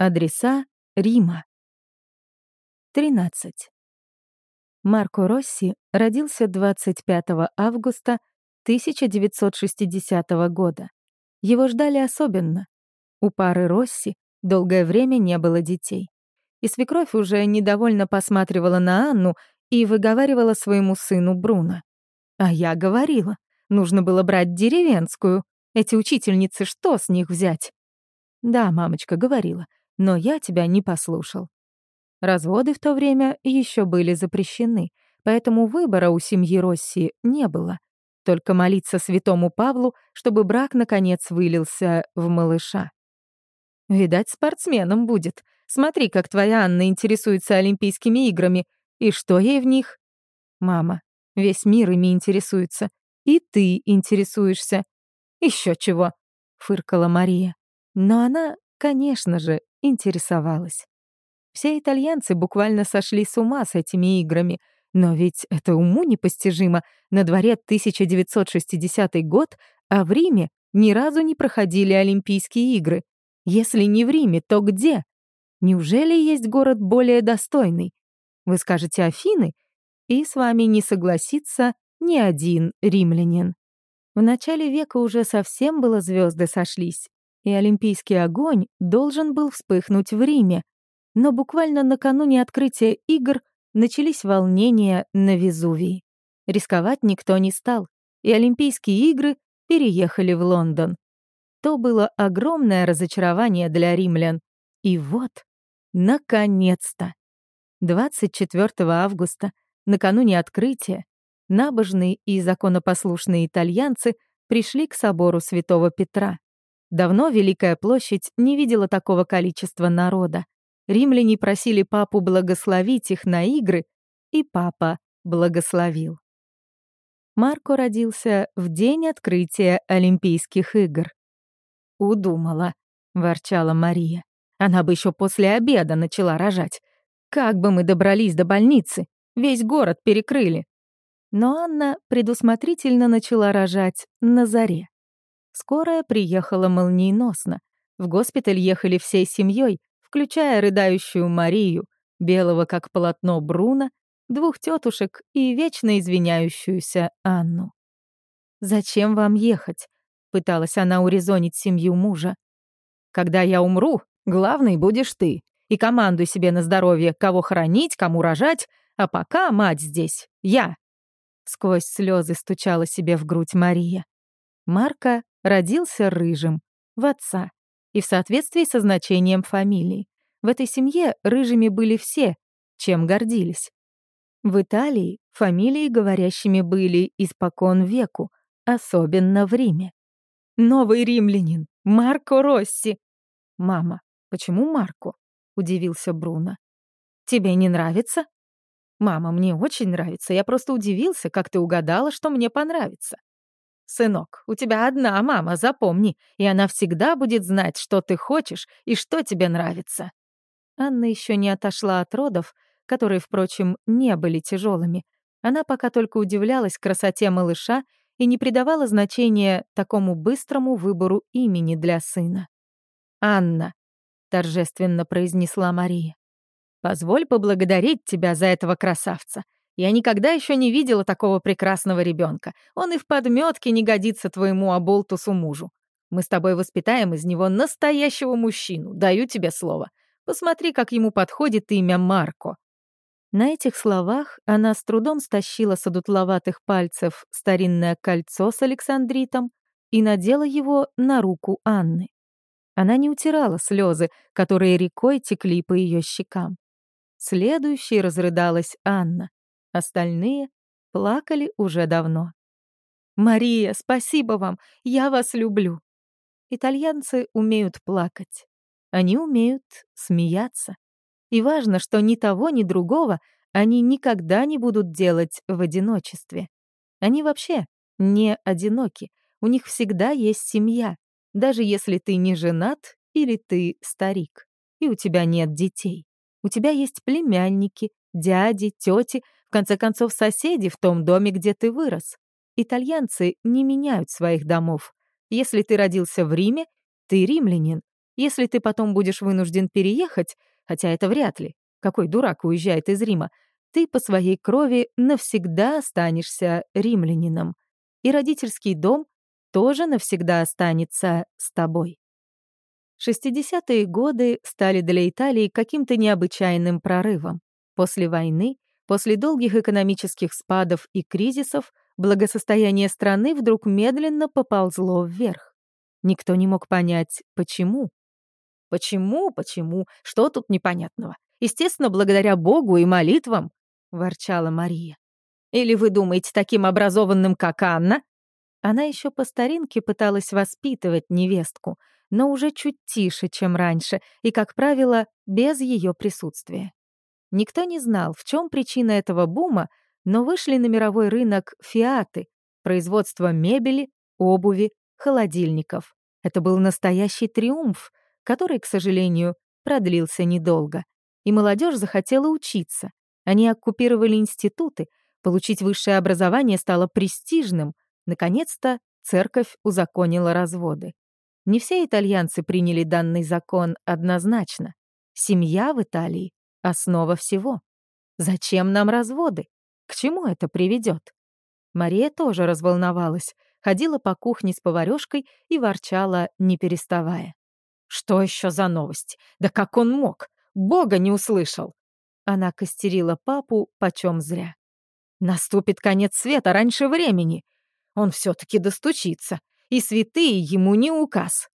Адреса Рима. 13. Марко Росси родился 25 августа 1960 года. Его ждали особенно. У пары Росси долгое время не было детей. И свекровь уже недовольно посматривала на Анну и выговаривала своему сыну Бруно. А я говорила, нужно было брать деревенскую. Эти учительницы, что с них взять? Да, мамочка говорила, но я тебя не послушал. Разводы в то время еще были запрещены, поэтому выбора у семьи Росси не было. Только молиться святому Павлу, чтобы брак, наконец, вылился в малыша. «Видать, спортсменом будет. Смотри, как твоя Анна интересуется Олимпийскими играми. И что ей в них?» «Мама, весь мир ими интересуется. И ты интересуешься. Еще чего?» — фыркала Мария. Но она, конечно же, интересовалась. Все итальянцы буквально сошли с ума с этими играми, но ведь это уму непостижимо. На дворе 1960 год, а в Риме ни разу не проходили Олимпийские игры. Если не в Риме, то где? Неужели есть город более достойный? Вы скажете Афины, и с вами не согласится ни один римлянин. В начале века уже совсем было звезды сошлись, и олимпийский огонь должен был вспыхнуть в Риме. Но буквально накануне открытия игр начались волнения на Везувии. Рисковать никто не стал, и Олимпийские игры переехали в Лондон. То было огромное разочарование для римлян. И вот, наконец-то! 24 августа, накануне открытия, набожные и законопослушные итальянцы пришли к собору Святого Петра. Давно Великая площадь не видела такого количества народа. Римляне просили папу благословить их на игры, и папа благословил. Марко родился в день открытия Олимпийских игр. «Удумала», — ворчала Мария. «Она бы еще после обеда начала рожать. Как бы мы добрались до больницы? Весь город перекрыли». Но Анна предусмотрительно начала рожать на заре. Скорая приехала молниеносно. В госпиталь ехали всей семьей, включая рыдающую Марию, белого как полотно Бруно, двух тетушек и вечно извиняющуюся Анну. «Зачем вам ехать?» — пыталась она урезонить семью мужа. «Когда я умру, главный будешь ты. И командуй себе на здоровье, кого хоронить, кому рожать, а пока мать здесь, я». Сквозь слезы стучала себе в грудь Мария. Марка родился рыжим, в отца, и в соответствии со значением фамилии. В этой семье рыжими были все, чем гордились. В Италии фамилии говорящими были испокон веку, особенно в Риме. «Новый римлянин! Марко Росси!» «Мама, почему Марко?» — удивился Бруно. «Тебе не нравится?» «Мама, мне очень нравится. Я просто удивился, как ты угадала, что мне понравится». «Сынок, у тебя одна мама, запомни, и она всегда будет знать, что ты хочешь и что тебе нравится». Анна еще не отошла от родов, которые, впрочем, не были тяжелыми. Она пока только удивлялась красоте малыша и не придавала значения такому быстрому выбору имени для сына. «Анна», — торжественно произнесла Мария, — «позволь поблагодарить тебя за этого красавца. Я никогда еще не видела такого прекрасного ребенка. Он и в подметке не годится твоему оболтусу мужу. Мы с тобой воспитаем из него настоящего мужчину, даю тебе слово. Посмотри, как ему подходит имя Марко». На этих словах она с трудом стащила с одутловатых пальцев старинное кольцо с Александритом и надела его на руку Анны. Она не утирала слезы, которые рекой текли по ее щекам. Следующей разрыдалась Анна. Остальные плакали уже давно. «Мария, спасибо вам! Я вас люблю!» Итальянцы умеют плакать. Они умеют смеяться. И важно, что ни того, ни другого они никогда не будут делать в одиночестве. Они вообще не одиноки. У них всегда есть семья, даже если ты не женат или ты старик, и у тебя нет детей. У тебя есть племянники, дяди, тети, в конце концов, соседи в том доме, где ты вырос. Итальянцы не меняют своих домов. Если ты родился в Риме, ты римлянин. Если ты потом будешь вынужден переехать, хотя это вряд ли, какой дурак уезжает из Рима, ты по своей крови навсегда останешься римлянином. И родительский дом тоже навсегда останется с тобой. 60-е годы стали для Италии каким-то необычайным прорывом. После войны, после долгих экономических спадов и кризисов, благосостояние страны вдруг медленно поползло вверх. Никто не мог понять, почему. «Почему? Почему? Что тут непонятного? Естественно, благодаря Богу и молитвам», — ворчала Мария. «Или вы думаете, таким образованным, как Анна?» Она еще по старинке пыталась воспитывать невестку, но уже чуть тише, чем раньше, и, как правило, без ее присутствия. Никто не знал, в чем причина этого бума, но вышли на мировой рынок фиаты, производство мебели, обуви, холодильников. Это был настоящий триумф, который, к сожалению, продлился недолго. И молодежь захотела учиться. Они оккупировали институты, получить высшее образование стало престижным. Наконец-то церковь узаконила разводы. Не все итальянцы приняли данный закон однозначно. Семья в Италии — основа всего. Зачем нам разводы? К чему это приведет? Мария тоже разволновалась, ходила по кухне с поварёшкой и ворчала, не переставая. «Что еще за новость? Да как он мог? Бога не услышал!» Она костерила папу почем зря. «Наступит конец света раньше времени. Он все-таки достучится и святые ему не указ.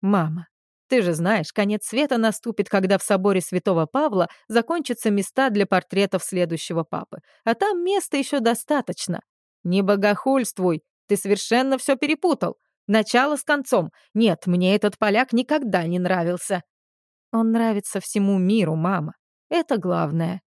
Мама, ты же знаешь, конец света наступит, когда в соборе святого Павла закончатся места для портретов следующего папы, а там места еще достаточно. Не богохульствуй, ты совершенно все перепутал. Начало с концом. Нет, мне этот поляк никогда не нравился. Он нравится всему миру, мама. Это главное.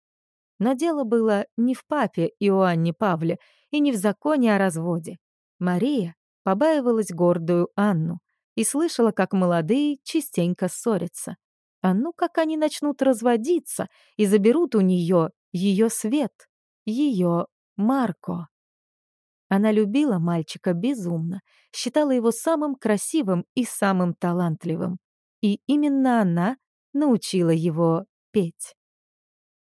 Но дело было не в папе Иоанне Павле и не в законе о разводе. Мария побаивалась гордую Анну и слышала, как молодые частенько ссорятся. А ну, как они начнут разводиться и заберут у нее ее свет, ее Марко. Она любила мальчика безумно, считала его самым красивым и самым талантливым. И именно она научила его петь.